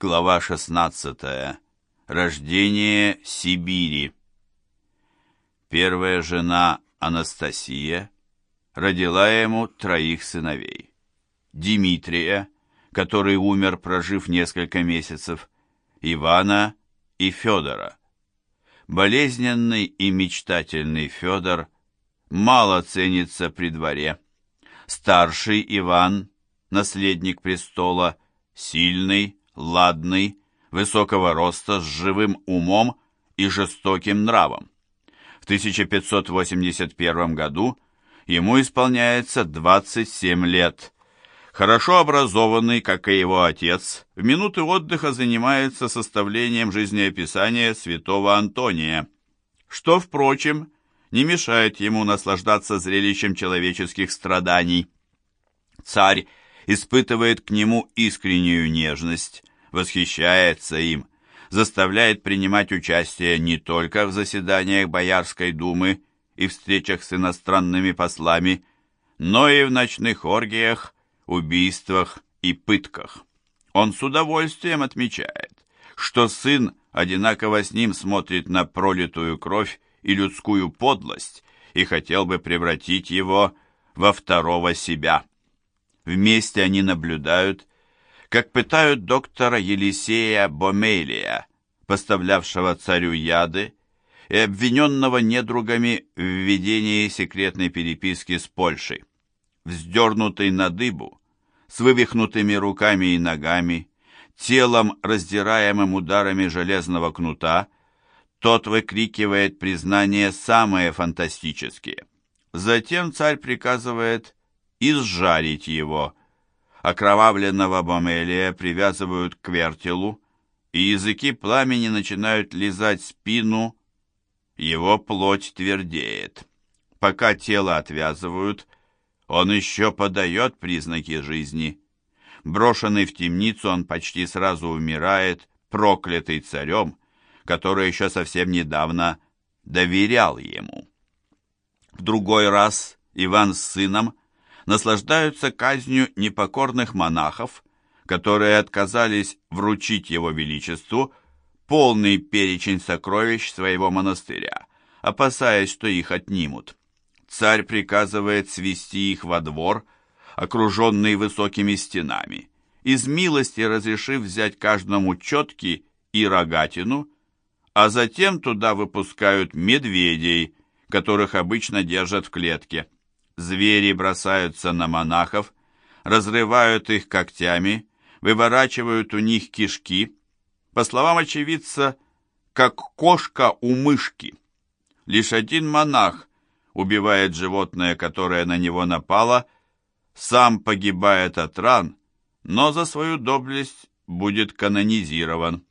Глава 16. Рождение Сибири. Первая жена Анастасия родила ему троих сыновей. Дмитрия, который умер, прожив несколько месяцев, Ивана и Федора. Болезненный и мечтательный Федор мало ценится при дворе. Старший Иван, наследник престола, сильный, ладный, высокого роста, с живым умом и жестоким нравом. В 1581 году ему исполняется 27 лет. Хорошо образованный, как и его отец, в минуты отдыха занимается составлением жизнеописания святого Антония, что, впрочем, не мешает ему наслаждаться зрелищем человеческих страданий. Царь испытывает к нему искреннюю нежность, восхищается им, заставляет принимать участие не только в заседаниях Боярской думы и встречах с иностранными послами, но и в ночных оргиях, убийствах и пытках. Он с удовольствием отмечает, что сын одинаково с ним смотрит на пролитую кровь и людскую подлость и хотел бы превратить его во второго себя. Вместе они наблюдают, как пытают доктора Елисея Бомелия, поставлявшего царю яды, и обвиненного недругами в ведении секретной переписки с Польшей. Вздернутый на дыбу, с вывихнутыми руками и ногами, телом, раздираемым ударами железного кнута, тот выкрикивает признания самые фантастические. Затем царь приказывает изжарить его, Окровавленного Бомелия привязывают к вертелу, и языки пламени начинают лизать спину, его плоть твердеет. Пока тело отвязывают, он еще подает признаки жизни. Брошенный в темницу, он почти сразу умирает, проклятый царем, который еще совсем недавно доверял ему. В другой раз Иван с сыном наслаждаются казнью непокорных монахов, которые отказались вручить его величеству полный перечень сокровищ своего монастыря, опасаясь, что их отнимут. Царь приказывает свести их во двор, окруженный высокими стенами, из милости разрешив взять каждому четки и рогатину, а затем туда выпускают медведей, которых обычно держат в клетке. Звери бросаются на монахов, разрывают их когтями, выворачивают у них кишки, по словам очевидца, как кошка у мышки. Лишь один монах убивает животное, которое на него напало, сам погибает от ран, но за свою доблесть будет канонизирован.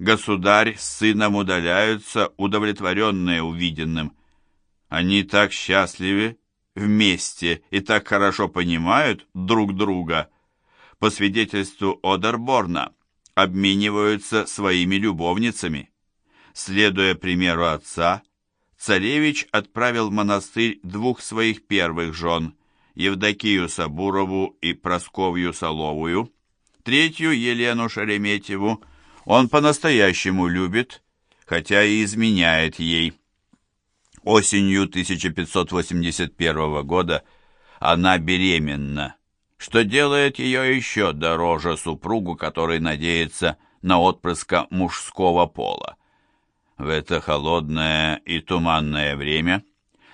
Государь с сыном удаляются, удовлетворенные увиденным. Они так счастливы, вместе и так хорошо понимают друг друга, по свидетельству Одерборна, обмениваются своими любовницами. Следуя примеру отца, царевич отправил в монастырь двух своих первых жен, Евдокию Сабурову и Просковью Соловую, третью Елену Шереметьеву он по-настоящему любит, хотя и изменяет ей. Осенью 1581 года она беременна, что делает ее еще дороже супругу, который надеется на отпрыска мужского пола. В это холодное и туманное время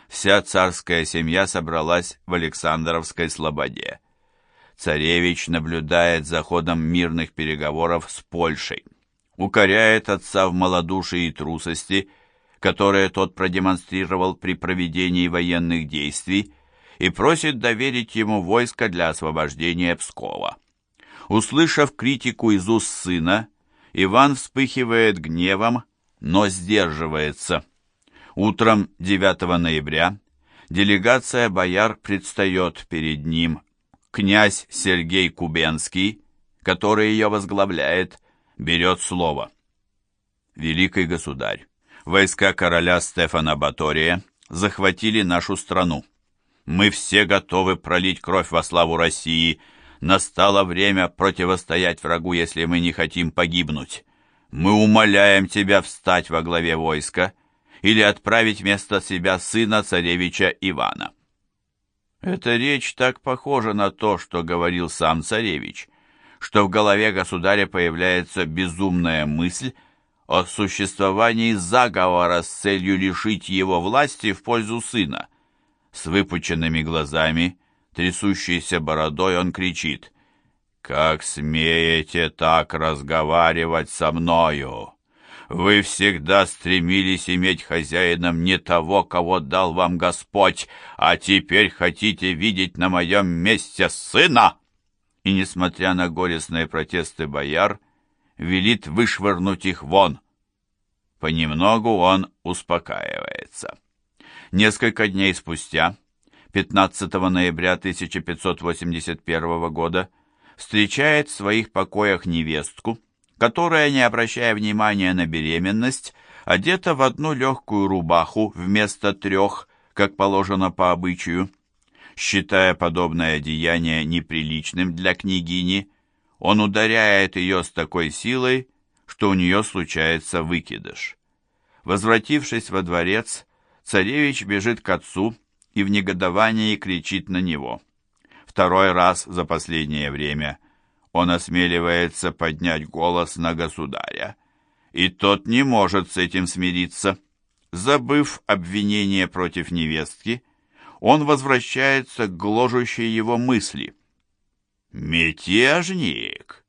вся царская семья собралась в Александровской слободе. Царевич наблюдает за ходом мирных переговоров с Польшей, укоряет отца в малодушии и трусости которое тот продемонстрировал при проведении военных действий, и просит доверить ему войско для освобождения Пскова. Услышав критику из уст сына, Иван вспыхивает гневом, но сдерживается. Утром 9 ноября делегация бояр предстает перед ним. Князь Сергей Кубенский, который ее возглавляет, берет слово. «Великий государь, войска короля Стефана Батория захватили нашу страну. Мы все готовы пролить кровь во славу России, Настало время противостоять врагу, если мы не хотим погибнуть. Мы умоляем тебя встать во главе войска или отправить вместо себя сына царевича Ивана». Эта речь так похожа на то, что говорил сам царевич, что в голове государя появляется безумная мысль о существовании заговора с целью лишить его власти в пользу сына. С выпученными глазами, трясущейся бородой, он кричит «Как смеете так разговаривать со мною? Вы всегда стремились иметь хозяином не того, кого дал вам Господь, а теперь хотите видеть на моем месте сына!» И, несмотря на горестные протесты бояр, велит вышвырнуть их вон. Понемногу он успокаивается. Несколько дней спустя, 15 ноября 1581 года, встречает в своих покоях невестку, которая, не обращая внимания на беременность, одета в одну легкую рубаху вместо трех, как положено по обычаю. Считая подобное деяние неприличным для княгини, он ударяет ее с такой силой, что у нее случается выкидыш. Возвратившись во дворец, царевич бежит к отцу и в негодовании кричит на него. Второй раз за последнее время он осмеливается поднять голос на государя, и тот не может с этим смириться. Забыв обвинение против невестки, он возвращается к гложущей его мысли. «Мятежник!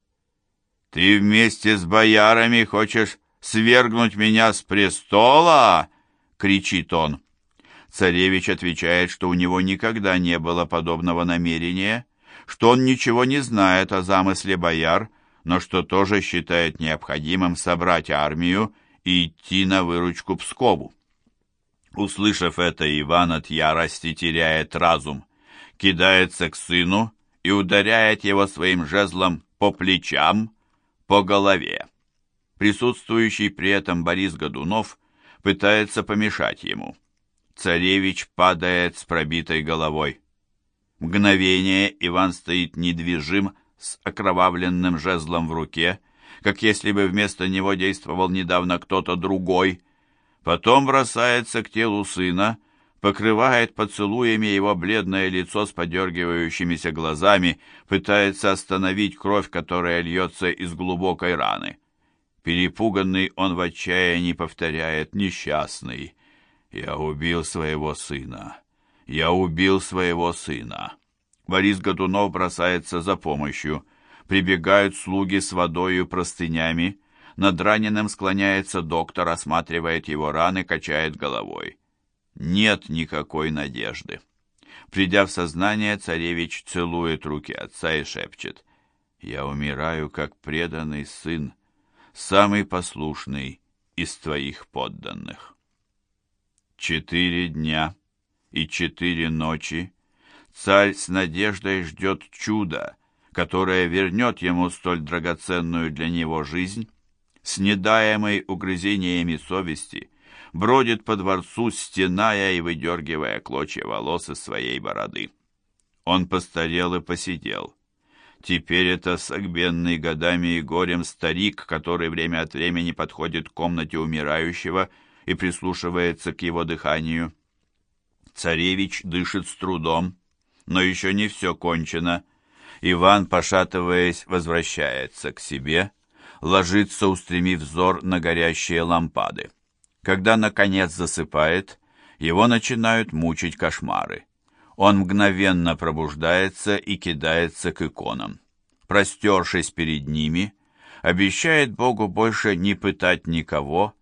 Ты вместе с боярами хочешь свергнуть меня с престола?» — кричит он. Царевич отвечает, что у него никогда не было подобного намерения, что он ничего не знает о замысле бояр, но что тоже считает необходимым собрать армию и идти на выручку Пскову. Услышав это, Иван от ярости теряет разум, кидается к сыну и ударяет его своим жезлом по плечам, по голове. Присутствующий при этом Борис Годунов пытается помешать ему. Царевич падает с пробитой головой. Мгновение Иван стоит недвижим с окровавленным жезлом в руке, как если бы вместо него действовал недавно кто-то другой. Потом бросается к телу сына, покрывает поцелуями его бледное лицо с подергивающимися глазами, пытается остановить кровь, которая льется из глубокой раны. Перепуганный он в отчаянии повторяет «Несчастный! Я убил своего сына! Я убил своего сына!» Борис Годунов бросается за помощью. Прибегают слуги с водой и простынями. Над раненым склоняется доктор, осматривает его раны, качает головой. Нет никакой надежды. Придя в сознание, царевич целует руки отца и шепчет. «Я умираю, как преданный сын, самый послушный из твоих подданных». Четыре дня и четыре ночи царь с надеждой ждет чуда, которое вернет ему столь драгоценную для него жизнь, с недаемой угрызениями совести – бродит по дворцу, стеная и выдергивая клочья волос из своей бороды. Он постарел и посидел. Теперь это согбенный годами и горем старик, который время от времени подходит к комнате умирающего и прислушивается к его дыханию. Царевич дышит с трудом, но еще не все кончено. Иван, пошатываясь, возвращается к себе, ложится, устремив взор на горящие лампады. Когда, наконец, засыпает, его начинают мучить кошмары. Он мгновенно пробуждается и кидается к иконам. Простершись перед ними, обещает Богу больше не пытать никого,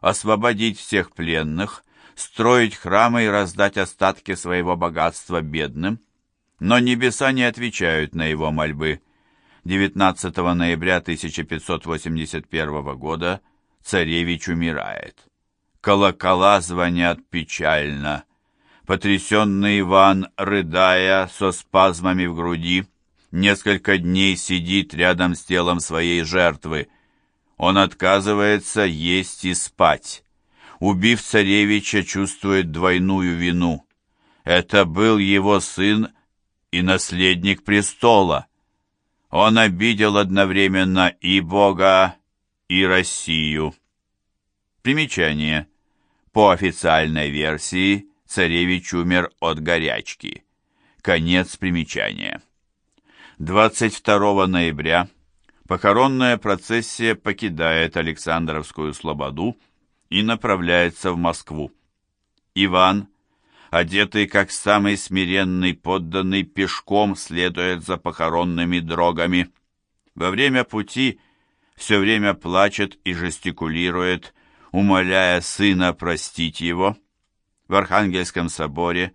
освободить всех пленных, строить храмы и раздать остатки своего богатства бедным. Но небеса не отвечают на его мольбы. 19 ноября 1581 года царевич умирает. Колокола звонят печально. Потрясенный Иван, рыдая, со спазмами в груди, несколько дней сидит рядом с телом своей жертвы. Он отказывается есть и спать. Убив царевича, чувствует двойную вину. Это был его сын и наследник престола. Он обидел одновременно и Бога, и Россию. Примечание. По официальной версии, царевич умер от горячки. Конец примечания. 22 ноября похоронная процессия покидает Александровскую слободу и направляется в Москву. Иван, одетый как самый смиренный подданный, пешком следует за похоронными дрогами. Во время пути все время плачет и жестикулирует, умоляя сына простить его. В Архангельском соборе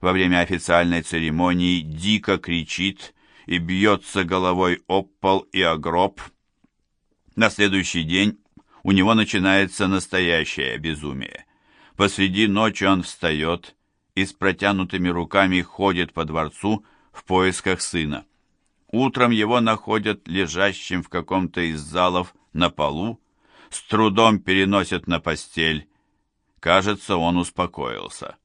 во время официальной церемонии дико кричит и бьется головой об пол и о гроб. На следующий день у него начинается настоящее безумие. Посреди ночи он встает и с протянутыми руками ходит по дворцу в поисках сына. Утром его находят лежащим в каком-то из залов на полу, с трудом переносят на постель. Кажется, он успокоился.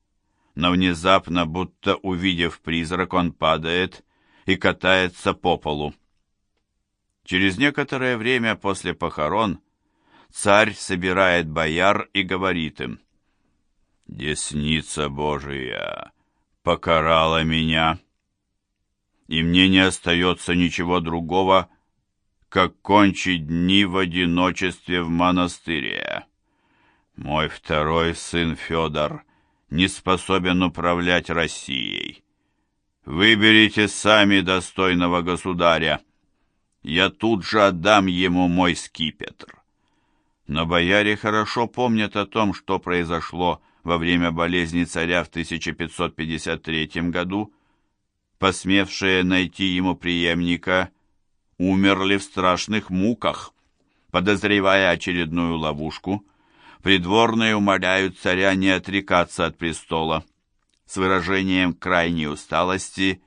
Но внезапно, будто увидев призрак, он падает и катается по полу. Через некоторое время после похорон царь собирает бояр и говорит им, «Десница Божия покарала меня, и мне не остается ничего другого, как кончить дни в одиночестве в монастыре. Мой второй сын Федор не способен управлять Россией. Выберите сами достойного государя. Я тут же отдам ему мой скипетр. Но бояре хорошо помнят о том, что произошло во время болезни царя в 1553 году. Посмевшие найти ему преемника умерли в страшных муках. Подозревая очередную ловушку, придворные умоляют царя не отрекаться от престола. С выражением крайней усталости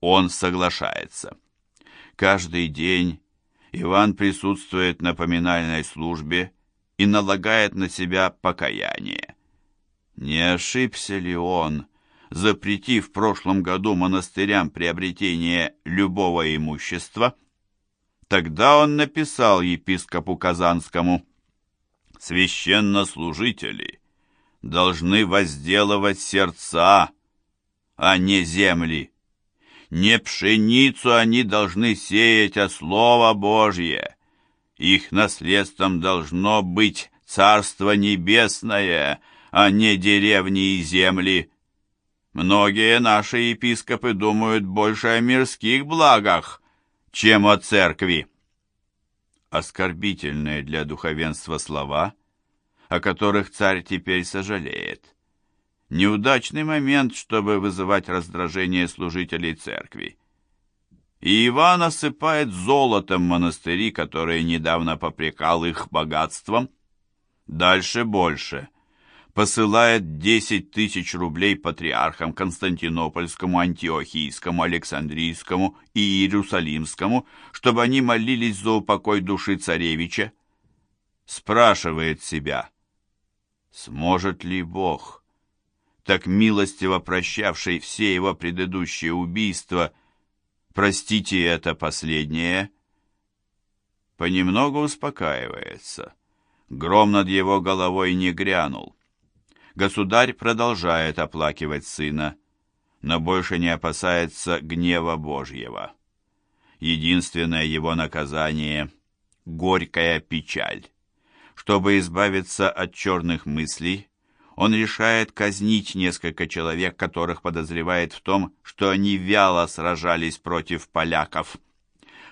он соглашается. Каждый день Иван присутствует на поминальной службе и налагает на себя покаяние. Не ошибся ли он, запретив в прошлом году монастырям приобретение любого имущества? Тогда он написал епископу Казанскому «Священнослужители должны возделывать сердца, а не земли. Не пшеницу они должны сеять, а Слово Божье». Их наследством должно быть Царство Небесное, а не деревни и земли. Многие наши епископы думают больше о мирских благах, чем о церкви. Оскорбительные для духовенства слова, о которых царь теперь сожалеет. Неудачный момент, чтобы вызывать раздражение служителей церкви и Иван осыпает золотом монастыри, которые недавно попрекал их богатством. Дальше больше. Посылает 10 тысяч рублей патриархам Константинопольскому, Антиохийскому, Александрийскому и Иерусалимскому, чтобы они молились за упокой души царевича. Спрашивает себя, сможет ли Бог, так милостиво прощавший все его предыдущие убийства, простите это последнее, понемногу успокаивается. Гром над его головой не грянул. Государь продолжает оплакивать сына, но больше не опасается гнева Божьего. Единственное его наказание — горькая печаль. Чтобы избавиться от черных мыслей, он решает казнить несколько человек, которых подозревает в том, что они вяло сражались против поляков.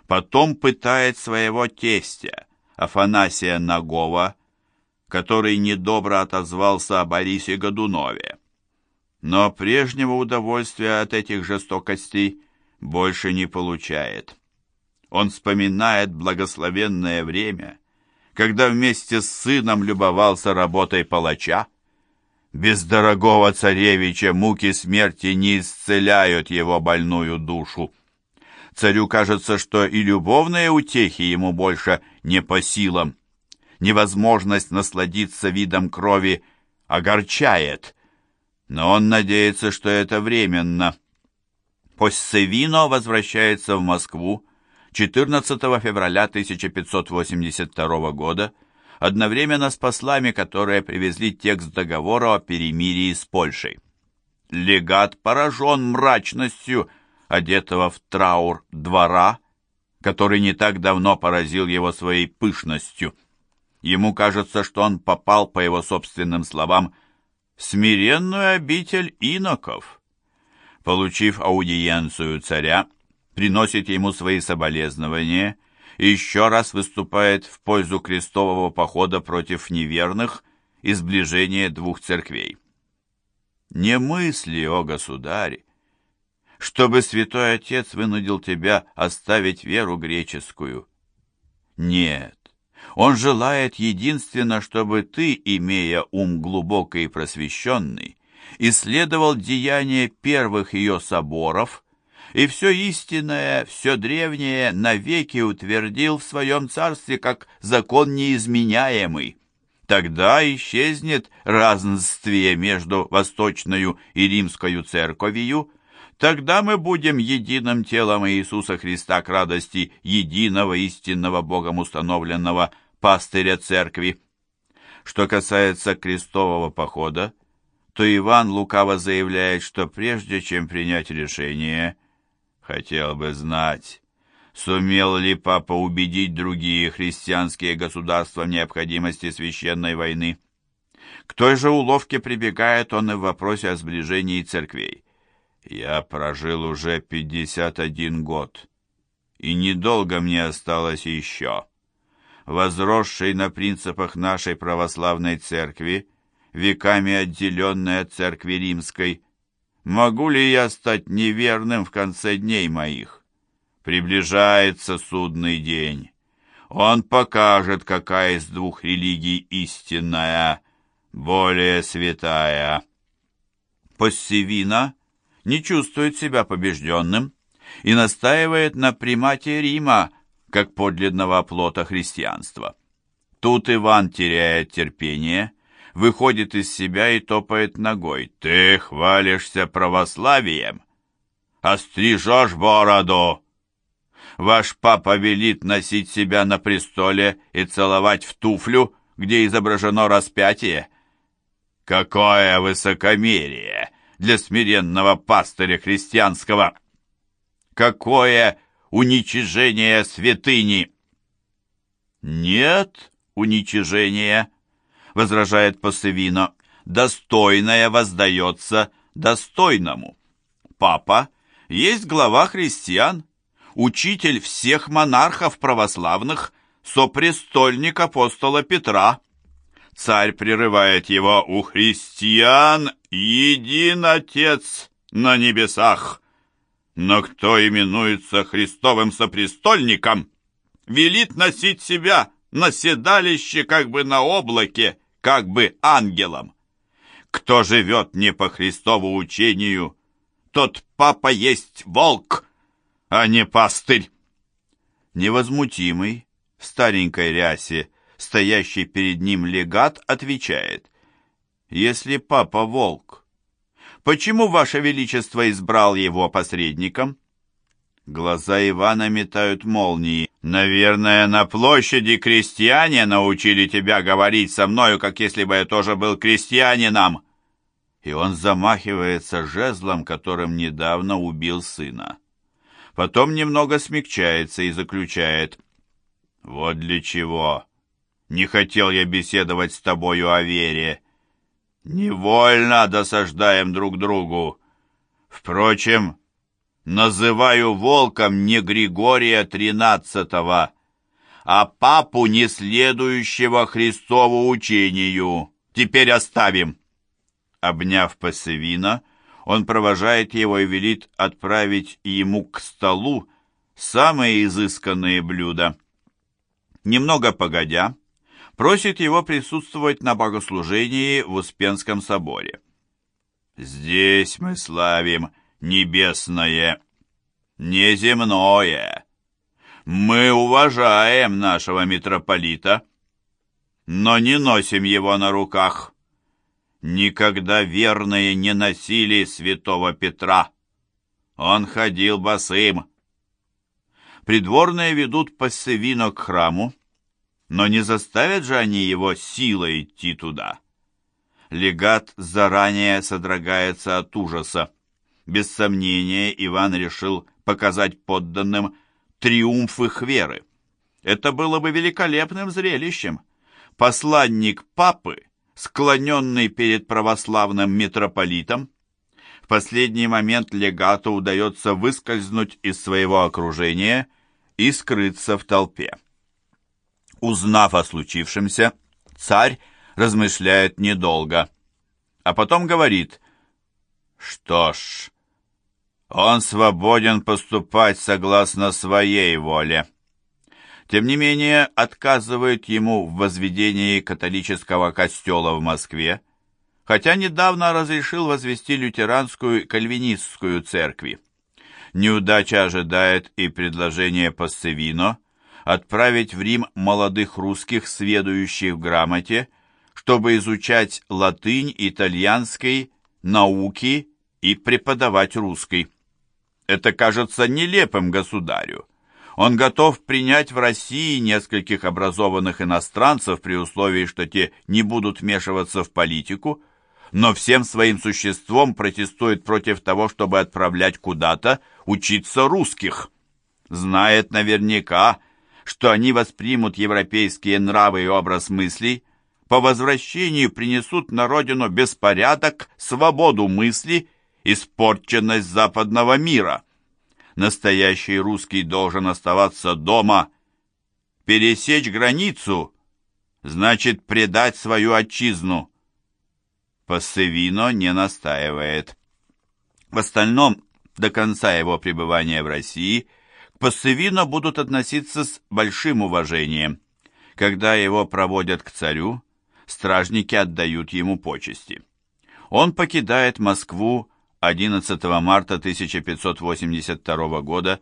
Потом пытает своего тестя, Афанасия Нагова, который недобро отозвался о Борисе Годунове. Но прежнего удовольствия от этих жестокостей больше не получает. Он вспоминает благословенное время, когда вместе с сыном любовался работой палача, без дорогого царевича муки смерти не исцеляют его больную душу. Царю кажется, что и любовные утехи ему больше не по силам. Невозможность насладиться видом крови огорчает, но он надеется, что это временно. Поссевино возвращается в Москву 14 февраля 1582 года одновременно с послами, которые привезли текст договора о перемирии с Польшей. Легат поражен мрачностью одетого в траур двора, который не так давно поразил его своей пышностью. Ему кажется, что он попал, по его собственным словам, в смиренную обитель иноков. Получив аудиенцию царя, приносит ему свои соболезнования и еще раз выступает в пользу крестового похода против неверных и сближения двух церквей. Не мысли, о государе, чтобы святой отец вынудил тебя оставить веру греческую. Нет, он желает единственно, чтобы ты, имея ум глубокий и просвещенный, исследовал деяния первых ее соборов и все истинное, все древнее навеки утвердил в своем царстве как закон неизменяемый. Тогда исчезнет разнствие между восточную и римскую церковью, Тогда мы будем единым телом Иисуса Христа к радости единого истинного Богом установленного пастыря церкви. Что касается крестового похода, то Иван лукаво заявляет, что прежде чем принять решение, хотел бы знать, сумел ли папа убедить другие христианские государства в необходимости священной войны. К той же уловке прибегает он и в вопросе о сближении церквей. Я прожил уже пятьдесят один год, и недолго мне осталось еще. Возросшей на принципах нашей православной церкви, веками отделенной от церкви римской, могу ли я стать неверным в конце дней моих? Приближается судный день. Он покажет, какая из двух религий истинная, более святая. Поссевина — не чувствует себя побежденным и настаивает на примате Рима как подлинного оплота христианства. Тут Иван теряет терпение, выходит из себя и топает ногой. «Ты хвалишься православием, острижешь бороду!» Ваш папа велит носить себя на престоле и целовать в туфлю, где изображено распятие. Какое высокомерие! Для смиренного пастыря христианского. Какое уничижение святыни! Нет уничижения, возражает Пассевино, достойное воздается достойному. Папа есть глава христиан, учитель всех монархов православных, сопрестольник апостола Петра. Царь прерывает его у христиан един Отец на небесах. Но кто именуется Христовым сопрестольником, велит носить себя на седалище как бы на облаке, как бы ангелом. Кто живет не по Христову учению, тот папа есть волк, а не пастырь. Невозмутимый, в старенькой рясе, стоящий перед ним легат, отвечает, «Если папа волк, почему Ваше Величество избрал его посредником?» Глаза Ивана метают молнии. «Наверное, на площади крестьяне научили тебя говорить со мною, как если бы я тоже был крестьянином!» И он замахивается жезлом, которым недавно убил сына. Потом немного смягчается и заключает. «Вот для чего не хотел я беседовать с тобою о вере. Невольно досаждаем друг другу. Впрочем, называю волком не Григория тринадцатого, а папу, не следующего Христову учению. Теперь оставим. Обняв Пассевина, он провожает его и велит отправить ему к столу самые изысканные блюда. Немного погодя, просит его присутствовать на богослужении в Успенском соборе. «Здесь мы славим небесное, неземное. Мы уважаем нашего митрополита, но не носим его на руках. Никогда верные не носили святого Петра. Он ходил босым». Придворные ведут Пассевино к храму, но не заставят же они его силой идти туда. Легат заранее содрогается от ужаса. Без сомнения, Иван решил показать подданным триумф их веры. Это было бы великолепным зрелищем. Посланник папы, склоненный перед православным митрополитом, в последний момент легату удается выскользнуть из своего окружения и скрыться в толпе. Узнав о случившемся, царь размышляет недолго, а потом говорит, «Что ж, он свободен поступать согласно своей воле». Тем не менее, отказывает ему в возведении католического костела в Москве, хотя недавно разрешил возвести лютеранскую кальвинистскую церкви. Неудача ожидает и предложение Пассевино отправить в Рим молодых русских, сведущих в грамоте, чтобы изучать латынь, итальянской, науки и преподавать русский. Это кажется нелепым государю. Он готов принять в России нескольких образованных иностранцев при условии, что те не будут вмешиваться в политику, но всем своим существом протестует против того, чтобы отправлять куда-то учиться русских. Знает наверняка, что они воспримут европейские нравы и образ мыслей, по возвращению принесут на родину беспорядок, свободу мысли, испорченность западного мира. Настоящий русский должен оставаться дома. Пересечь границу значит предать свою отчизну. Пассевино не настаивает. В остальном, до конца его пребывания в России, к Пассевино будут относиться с большим уважением. Когда его проводят к царю, стражники отдают ему почести. Он покидает Москву 11 марта 1582 года,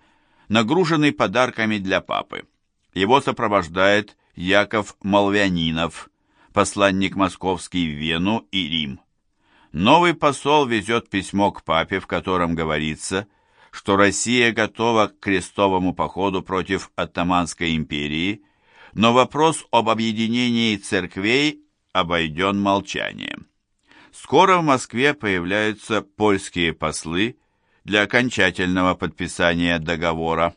нагруженный подарками для папы. Его сопровождает Яков Молвянинов, посланник московский в Вену и Рим. Новый посол везет письмо к папе, в котором говорится, что Россия готова к крестовому походу против Оттоманской империи, но вопрос об объединении церквей обойден молчанием. Скоро в Москве появляются польские послы для окончательного подписания договора.